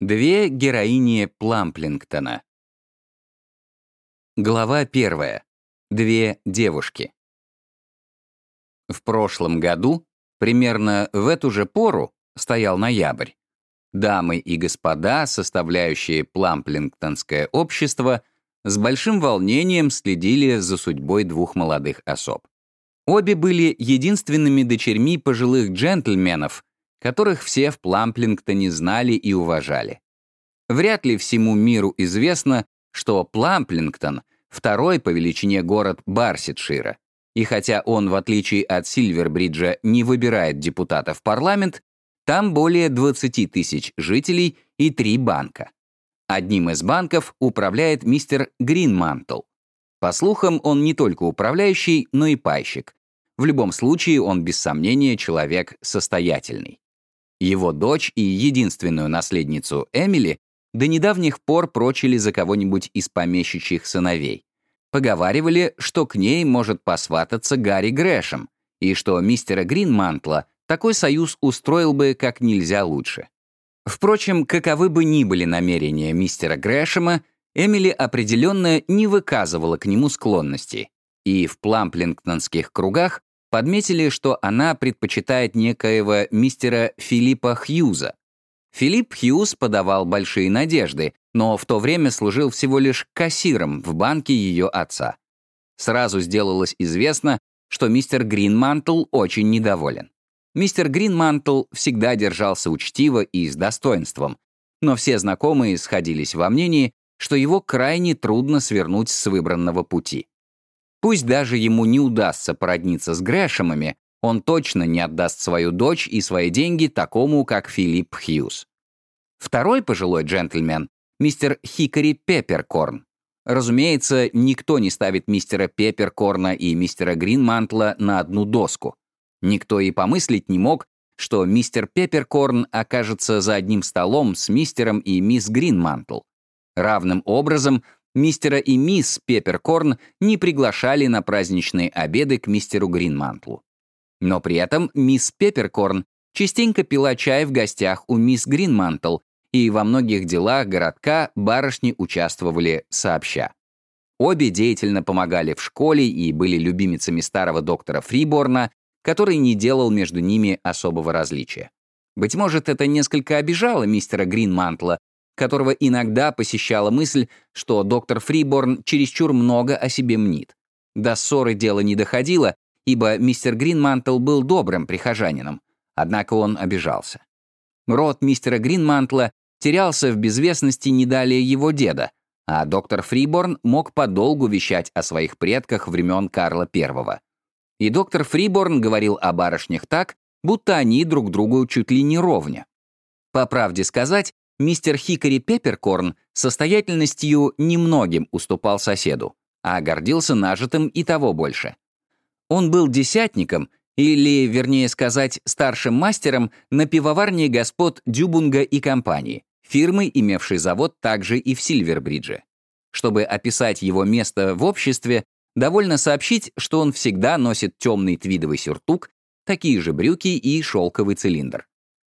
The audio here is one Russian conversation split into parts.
Две героини Пламплингтона. Глава первая. Две девушки. В прошлом году, примерно в эту же пору, стоял ноябрь. Дамы и господа, составляющие Пламплингтонское общество, с большим волнением следили за судьбой двух молодых особ. Обе были единственными дочерьми пожилых джентльменов, которых все в Пламплингтоне знали и уважали. Вряд ли всему миру известно, что Пламплингтон — второй по величине город Барсетшира, и хотя он, в отличие от Сильвербриджа, не выбирает депутата в парламент, там более 20 тысяч жителей и три банка. Одним из банков управляет мистер Гринмантл. По слухам, он не только управляющий, но и пайщик. В любом случае, он без сомнения человек состоятельный. Его дочь и единственную наследницу Эмили до недавних пор прочили за кого-нибудь из помещичьих сыновей. Поговаривали, что к ней может посвататься Гарри Грэшем, и что мистера Гринмантла такой союз устроил бы как нельзя лучше. Впрочем, каковы бы ни были намерения мистера Грэшема, Эмили определенно не выказывала к нему склонности, и в пламплингтонских кругах подметили, что она предпочитает некоего мистера Филиппа Хьюза. Филипп Хьюз подавал большие надежды, но в то время служил всего лишь кассиром в банке ее отца. Сразу сделалось известно, что мистер Гринмантл очень недоволен. Мистер Гринмантл всегда держался учтиво и с достоинством, но все знакомые сходились во мнении, что его крайне трудно свернуть с выбранного пути. Пусть даже ему не удастся породниться с Грэшемами, он точно не отдаст свою дочь и свои деньги такому, как Филипп Хьюз. Второй пожилой джентльмен — мистер Хикори Пепперкорн. Разумеется, никто не ставит мистера Пепперкорна и мистера Гринмантла на одну доску. Никто и помыслить не мог, что мистер Пепперкорн окажется за одним столом с мистером и мисс Гринмантл. Равным образом мистера и мисс Пепперкорн не приглашали на праздничные обеды к мистеру Гринмантлу. Но при этом мисс Пепперкорн частенько пила чай в гостях у мисс Гринмантл, и во многих делах городка барышни участвовали сообща. Обе деятельно помогали в школе и были любимицами старого доктора Фриборна, который не делал между ними особого различия. Быть может, это несколько обижало мистера Гринмантла, которого иногда посещала мысль, что доктор Фриборн чересчур много о себе мнит. До ссоры дело не доходило, ибо мистер Гринмантл был добрым прихожанином, однако он обижался. Род мистера Гринмантла терялся в безвестности не далее его деда, а доктор Фриборн мог подолгу вещать о своих предках времен Карла I. И доктор Фриборн говорил о барышнях так, будто они друг другу чуть ли не ровня. По правде сказать, мистер Хикори Пепперкорн состоятельностью немногим уступал соседу, а гордился нажитым и того больше. Он был десятником, или, вернее сказать, старшим мастером на пивоварне господ Дюбунга и компании, фирмы, имевшей завод также и в Сильвербридже. Чтобы описать его место в обществе, довольно сообщить, что он всегда носит темный твидовый сюртук, такие же брюки и шелковый цилиндр.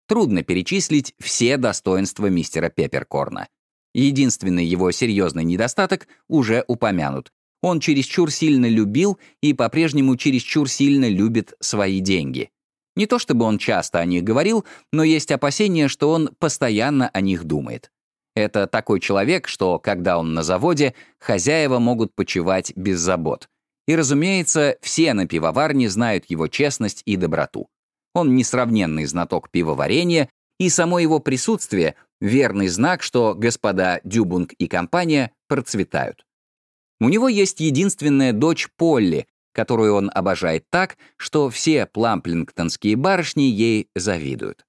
Трудно перечислить все достоинства мистера Пепперкорна. Единственный его серьезный недостаток уже упомянут. Он чересчур сильно любил и по-прежнему чересчур сильно любит свои деньги. Не то чтобы он часто о них говорил, но есть опасение, что он постоянно о них думает. Это такой человек, что, когда он на заводе, хозяева могут почивать без забот. И, разумеется, все на пивоварне знают его честность и доброту. Он несравненный знаток пивоварения, и само его присутствие — верный знак, что господа Дюбунг и компания процветают. У него есть единственная дочь Полли, которую он обожает так, что все пламплингтонские барышни ей завидуют.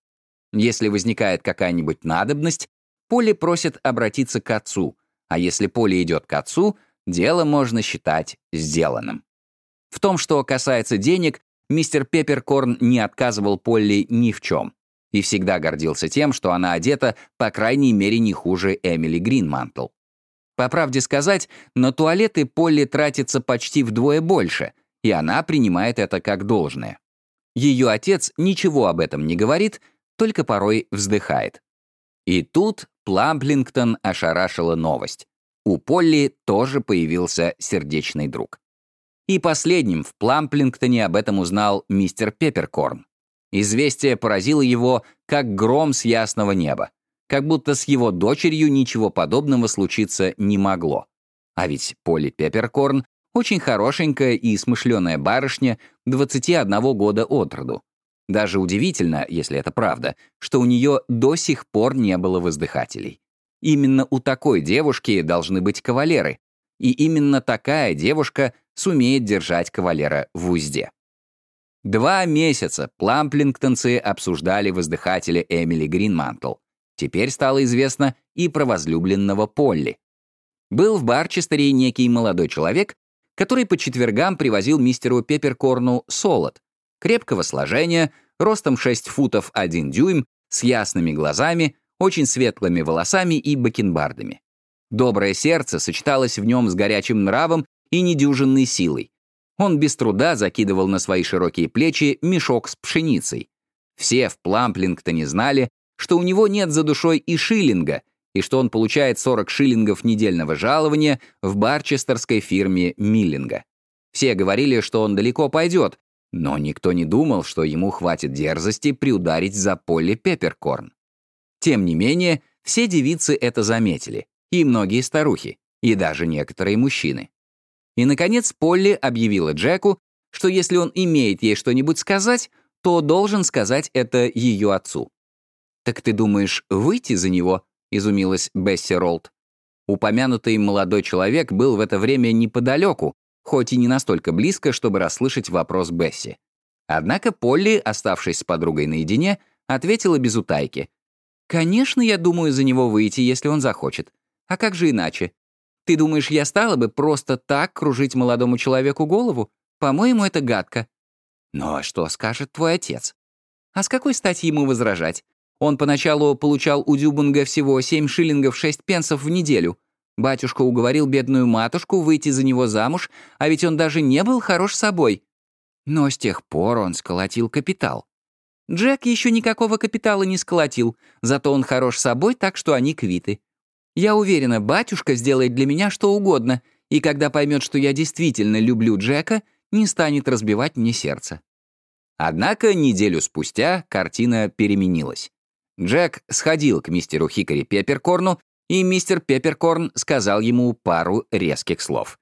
Если возникает какая-нибудь надобность, Полли просит обратиться к отцу, а если Полли идет к отцу, дело можно считать сделанным. В том, что касается денег, мистер Пепперкорн не отказывал Полли ни в чем и всегда гордился тем, что она одета, по крайней мере, не хуже Эмили Гринмантл. По правде сказать, на туалеты Полли тратится почти вдвое больше, и она принимает это как должное. Ее отец ничего об этом не говорит, только порой вздыхает. И тут Пламплингтон ошарашила новость. У Полли тоже появился сердечный друг. И последним в Пламплингтоне об этом узнал мистер Пепперкорн. Известие поразило его, как гром с ясного неба. Как будто с его дочерью ничего подобного случиться не могло. А ведь Полли Пепперкорн очень хорошенькая и смышленая барышня 21 года от роду. Даже удивительно, если это правда, что у нее до сих пор не было воздыхателей. Именно у такой девушки должны быть кавалеры, и именно такая девушка сумеет держать кавалера в узде. Два месяца пламплингтонцы обсуждали воздыхателя Эмили Гринмантл. Теперь стало известно и про возлюбленного Полли. Был в Барчестере некий молодой человек, который по четвергам привозил мистеру Пепперкорну солод, крепкого сложения, ростом 6 футов 1 дюйм, с ясными глазами, очень светлыми волосами и бакенбардами. Доброе сердце сочеталось в нем с горячим нравом и недюжинной силой. Он без труда закидывал на свои широкие плечи мешок с пшеницей. Все в Пламплингтоне знали, что у него нет за душой и шиллинга, и что он получает 40 шиллингов недельного жалования в барчестерской фирме Миллинга. Все говорили, что он далеко пойдет, но никто не думал, что ему хватит дерзости приударить за Полли Пепперкорн. Тем не менее, все девицы это заметили, и многие старухи, и даже некоторые мужчины. И, наконец, Полли объявила Джеку, что если он имеет ей что-нибудь сказать, то должен сказать это ее отцу. «Так ты думаешь, выйти за него?» — изумилась Бесси Ролд. Упомянутый молодой человек был в это время неподалеку, хоть и не настолько близко, чтобы расслышать вопрос Бесси. Однако Полли, оставшись с подругой наедине, ответила без утайки. «Конечно, я думаю за него выйти, если он захочет. А как же иначе? Ты думаешь, я стала бы просто так кружить молодому человеку голову? По-моему, это гадко». «Но что скажет твой отец?» «А с какой стати ему возражать? Он поначалу получал у Дюбунга всего 7 шиллингов 6 пенсов в неделю. Батюшка уговорил бедную матушку выйти за него замуж, а ведь он даже не был хорош собой. Но с тех пор он сколотил капитал. Джек еще никакого капитала не сколотил, зато он хорош собой, так что они квиты. Я уверена, батюшка сделает для меня что угодно, и когда поймет, что я действительно люблю Джека, не станет разбивать мне сердце. Однако неделю спустя картина переменилась. Джек сходил к мистеру Хикори Пепперкорну, и мистер Пепперкорн сказал ему пару резких слов.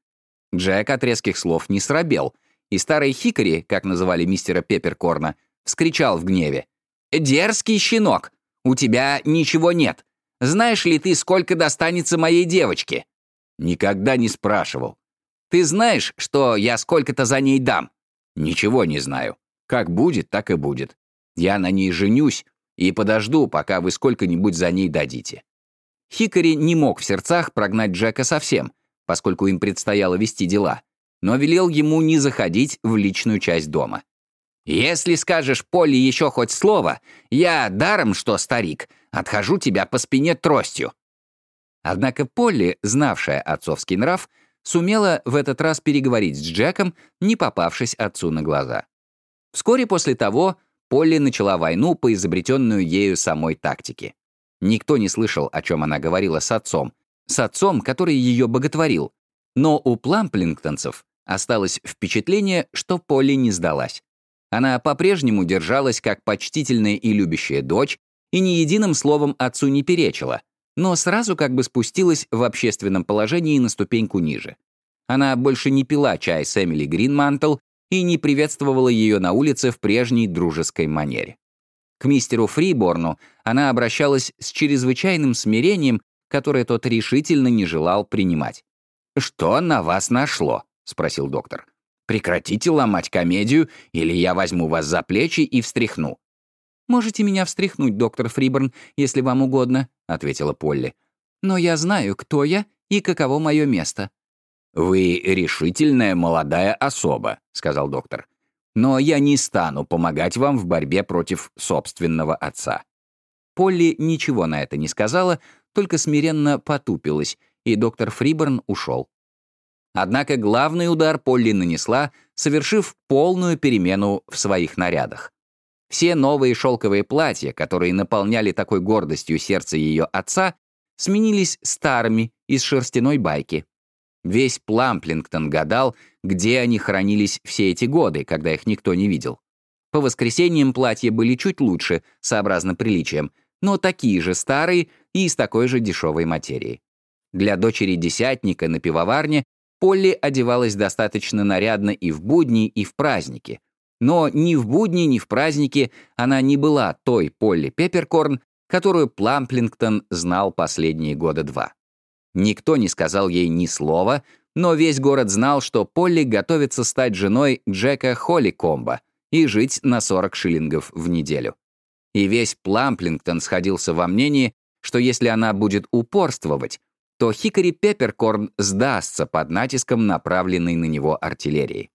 Джек от резких слов не срабел, и старый Хикори, как называли мистера Пепперкорна, вскричал в гневе. «Дерзкий щенок! У тебя ничего нет! Знаешь ли ты, сколько достанется моей девочке?» «Никогда не спрашивал». «Ты знаешь, что я сколько-то за ней дам?» «Ничего не знаю. Как будет, так и будет. Я на ней женюсь, и подожду, пока вы сколько-нибудь за ней дадите». Хикори не мог в сердцах прогнать Джека совсем, поскольку им предстояло вести дела, но велел ему не заходить в личную часть дома. «Если скажешь Поле еще хоть слово, я, даром что старик, отхожу тебя по спине тростью». Однако Полли, знавшая отцовский нрав, сумела в этот раз переговорить с Джеком, не попавшись отцу на глаза. Вскоре после того Полли начала войну по изобретенную ею самой тактике. Никто не слышал, о чем она говорила с отцом, с отцом, который ее боготворил. Но у пламплингтонцев осталось впечатление, что Полли не сдалась. Она по-прежнему держалась как почтительная и любящая дочь и ни единым словом отцу не перечила, но сразу как бы спустилась в общественном положении на ступеньку ниже. Она больше не пила чай с Эмили Гринмантл и не приветствовала ее на улице в прежней дружеской манере. К мистеру Фриборну она обращалась с чрезвычайным смирением, которое тот решительно не желал принимать. «Что на вас нашло?» — спросил доктор. «Прекратите ломать комедию, или я возьму вас за плечи и встряхну». «Можете меня встряхнуть, доктор Фриборн, если вам угодно», — ответила Полли. «Но я знаю, кто я и каково мое место». «Вы решительная молодая особа», — сказал доктор. «Но я не стану помогать вам в борьбе против собственного отца». Полли ничего на это не сказала, только смиренно потупилась, и доктор Фриборн ушел. Однако главный удар Полли нанесла, совершив полную перемену в своих нарядах. Все новые шелковые платья, которые наполняли такой гордостью сердце ее отца, сменились старыми из шерстяной байки. Весь Пламплингтон гадал, где они хранились все эти годы, когда их никто не видел. По воскресеньям платья были чуть лучше, сообразно приличиям, но такие же старые и из такой же дешевой материи. Для дочери десятника на пивоварне Полли одевалась достаточно нарядно и в будни, и в праздники. Но ни в будни, ни в праздники она не была той Полли Пепперкорн, которую Пламплингтон знал последние года два. Никто не сказал ей ни слова, но весь город знал, что Полли готовится стать женой Джека Холликомба и жить на 40 шиллингов в неделю. И весь Пламплингтон сходился во мнении, что если она будет упорствовать, то Хикори Пепперкорн сдастся под натиском направленной на него артиллерии.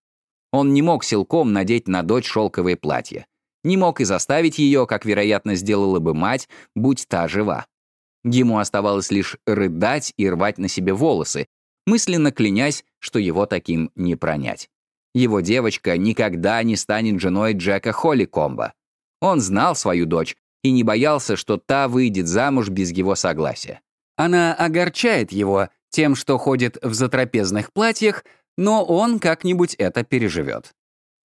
Он не мог силком надеть на дочь шелковое платье. Не мог и заставить ее, как, вероятно, сделала бы мать, будь та жива. Ему оставалось лишь рыдать и рвать на себе волосы, мысленно клянясь, что его таким не пронять. Его девочка никогда не станет женой Джека Холликомба. Он знал свою дочь и не боялся, что та выйдет замуж без его согласия. Она огорчает его тем, что ходит в затрапезных платьях, но он как-нибудь это переживет.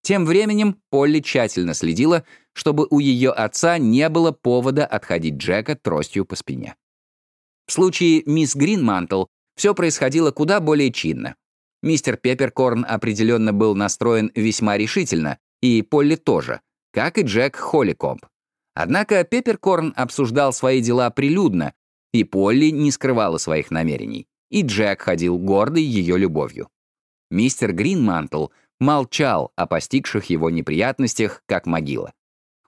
Тем временем Полли тщательно следила, чтобы у ее отца не было повода отходить Джека тростью по спине. В случае мисс Гринмантл все происходило куда более чинно. Мистер Пепперкорн определенно был настроен весьма решительно, и Полли тоже, как и Джек Холликомб. Однако Пепперкорн обсуждал свои дела прилюдно, и Полли не скрывала своих намерений, и Джек ходил гордый ее любовью. Мистер Гринмантл молчал о постигших его неприятностях, как могила.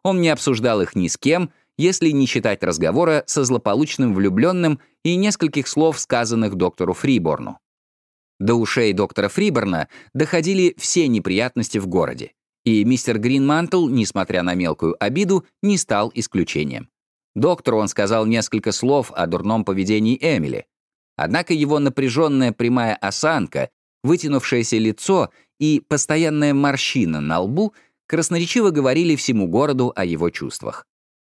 Он не обсуждал их ни с кем, если не считать разговора со злополучным влюбленным и нескольких слов, сказанных доктору Фриборну. До ушей доктора Фриборна доходили все неприятности в городе, и мистер Гринмантл, несмотря на мелкую обиду, не стал исключением. Доктору он сказал несколько слов о дурном поведении Эмили. Однако его напряженная прямая осанка, вытянувшееся лицо и постоянная морщина на лбу красноречиво говорили всему городу о его чувствах.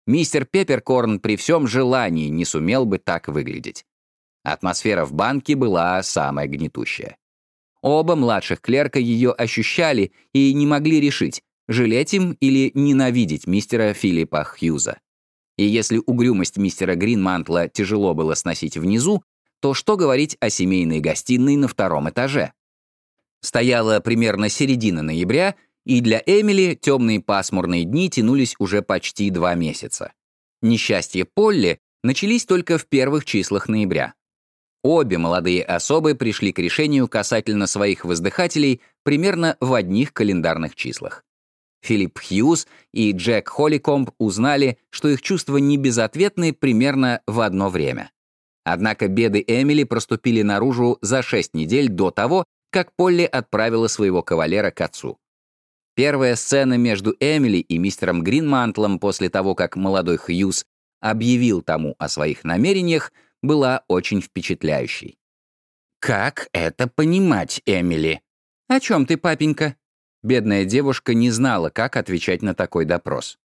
Мистер Пепперкорн при всем желании не сумел бы так выглядеть. Атмосфера в банке была самая гнетущая. Оба младших клерка ее ощущали и не могли решить, жалеть им или ненавидеть мистера Филиппа Хьюза. И если угрюмость мистера Гринмантла тяжело было сносить внизу, то что говорить о семейной гостиной на втором этаже? Стояла примерно середина ноября, и для Эмили темные пасмурные дни тянулись уже почти два месяца. Несчастье Полли начались только в первых числах ноября. Обе молодые особы пришли к решению касательно своих воздыхателей примерно в одних календарных числах. Филипп Хьюз и Джек Холликомб узнали, что их чувства не безответны примерно в одно время. Однако беды Эмили проступили наружу за шесть недель до того, как Полли отправила своего кавалера к отцу. Первая сцена между Эмили и мистером Гринмантлом после того, как молодой Хьюз объявил тому о своих намерениях, была очень впечатляющей. «Как это понимать, Эмили?» «О чем ты, папенька?» Бедная девушка не знала, как отвечать на такой допрос.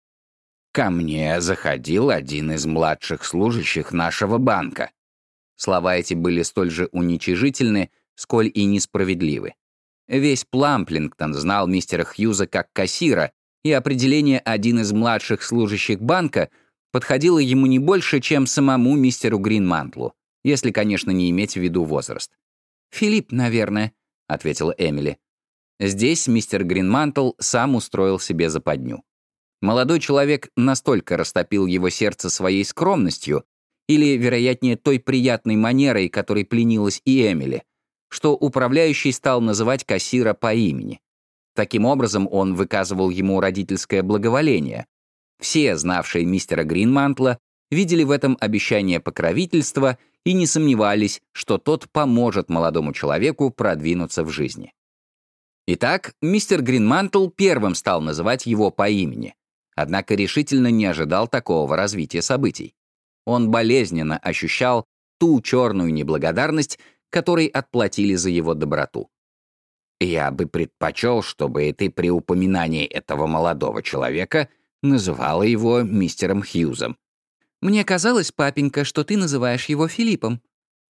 «Ко мне заходил один из младших служащих нашего банка». Слова эти были столь же уничижительны, сколь и несправедливы. Весь Пламплингтон знал мистера Хьюза как кассира, и определение «один из младших служащих банка» подходило ему не больше, чем самому мистеру Гринмантлу, если, конечно, не иметь в виду возраст. «Филипп, наверное», — ответила Эмили. Здесь мистер Гринмантл сам устроил себе западню. Молодой человек настолько растопил его сердце своей скромностью, или, вероятнее, той приятной манерой, которой пленилась и Эмили, что управляющий стал называть кассира по имени. Таким образом, он выказывал ему родительское благоволение. Все, знавшие мистера Гринмантла, видели в этом обещание покровительства и не сомневались, что тот поможет молодому человеку продвинуться в жизни. Итак, мистер Гринмантл первым стал называть его по имени, однако решительно не ожидал такого развития событий. Он болезненно ощущал ту черную неблагодарность, которой отплатили за его доброту. «Я бы предпочел, чтобы ты при упоминании этого молодого человека называла его мистером Хьюзом. «Мне казалось, папенька, что ты называешь его Филиппом».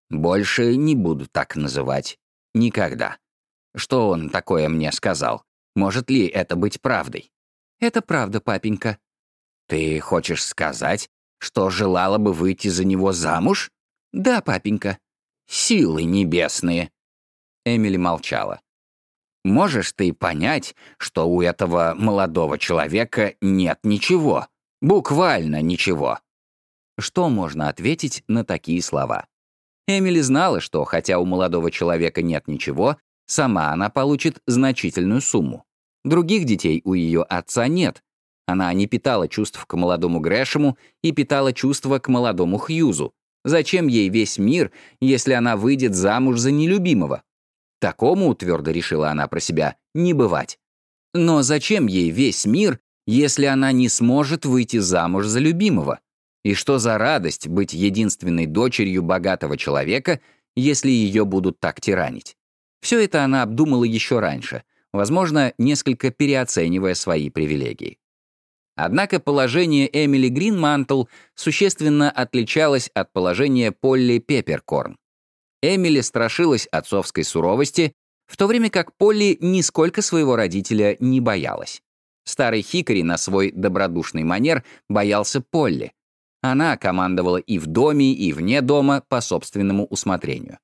«Больше не буду так называть. Никогда. Что он такое мне сказал? Может ли это быть правдой?» «Это правда, папенька». «Ты хочешь сказать, что желала бы выйти за него замуж?» «Да, папенька». «Силы небесные». Эмили молчала. «Можешь ты понять, что у этого молодого человека нет ничего? Буквально ничего». Что можно ответить на такие слова? Эмили знала, что, хотя у молодого человека нет ничего, сама она получит значительную сумму. Других детей у ее отца нет. Она не питала чувств к молодому Грэшему и питала чувства к молодому Хьюзу. Зачем ей весь мир, если она выйдет замуж за нелюбимого? Такому, твердо решила она про себя, не бывать. Но зачем ей весь мир, если она не сможет выйти замуж за любимого? И что за радость быть единственной дочерью богатого человека, если ее будут так тиранить? Все это она обдумала еще раньше, возможно, несколько переоценивая свои привилегии. Однако положение Эмили Гринмантл существенно отличалось от положения Полли Пепперкорн. Эмили страшилась отцовской суровости, в то время как Полли нисколько своего родителя не боялась. Старый Хикори на свой добродушный манер боялся Полли. Она командовала и в доме, и вне дома по собственному усмотрению.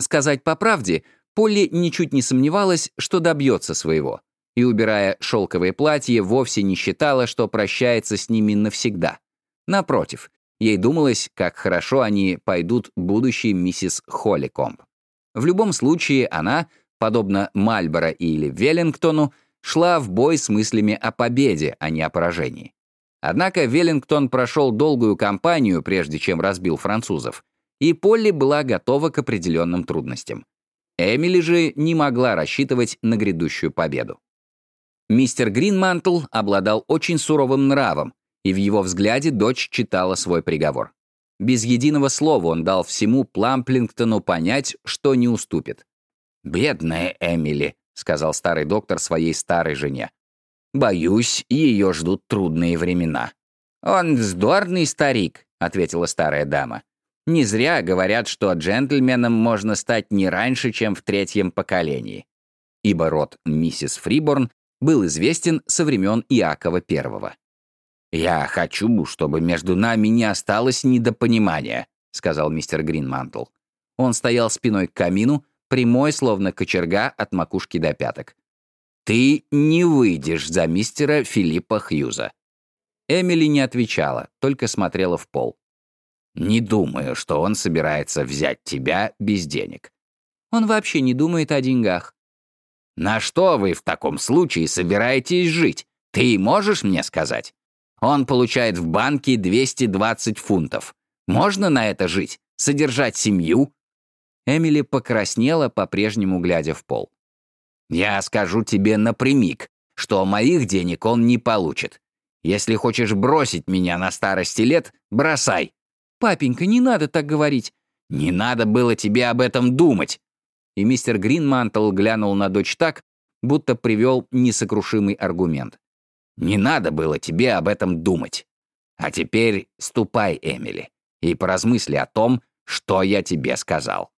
Сказать по правде, Полли ничуть не сомневалась, что добьется своего, и, убирая шелковые платья, вовсе не считала, что прощается с ними навсегда. Напротив, ей думалось, как хорошо они пойдут будущей миссис Холликомб. В любом случае она, подобно Мальборо или Веллингтону, шла в бой с мыслями о победе, а не о поражении. Однако Веллингтон прошел долгую кампанию, прежде чем разбил французов, и Полли была готова к определенным трудностям. Эмили же не могла рассчитывать на грядущую победу. Мистер Гринмантл обладал очень суровым нравом, и в его взгляде дочь читала свой приговор. Без единого слова он дал всему Пламплингтону понять, что не уступит. «Бедная Эмили», — сказал старый доктор своей старой жене. Боюсь, ее ждут трудные времена». «Он вздорный старик», — ответила старая дама. «Не зря говорят, что джентльменом можно стать не раньше, чем в третьем поколении». Ибо род миссис Фриборн был известен со времен Иакова I. «Я хочу, чтобы между нами не осталось недопонимания», — сказал мистер Гринмантл. Он стоял спиной к камину, прямой, словно кочерга, от макушки до пяток. «Ты не выйдешь за мистера Филиппа Хьюза». Эмили не отвечала, только смотрела в пол. «Не думаю, что он собирается взять тебя без денег». «Он вообще не думает о деньгах». «На что вы в таком случае собираетесь жить? Ты можешь мне сказать? Он получает в банке 220 фунтов. Можно на это жить? Содержать семью?» Эмили покраснела, по-прежнему глядя в пол. Я скажу тебе напрямик, что моих денег он не получит. Если хочешь бросить меня на старости лет, бросай. Папенька, не надо так говорить. Не надо было тебе об этом думать. И мистер Гринмантл глянул на дочь так, будто привел несокрушимый аргумент. Не надо было тебе об этом думать. А теперь ступай, Эмили, и поразмысли о том, что я тебе сказал.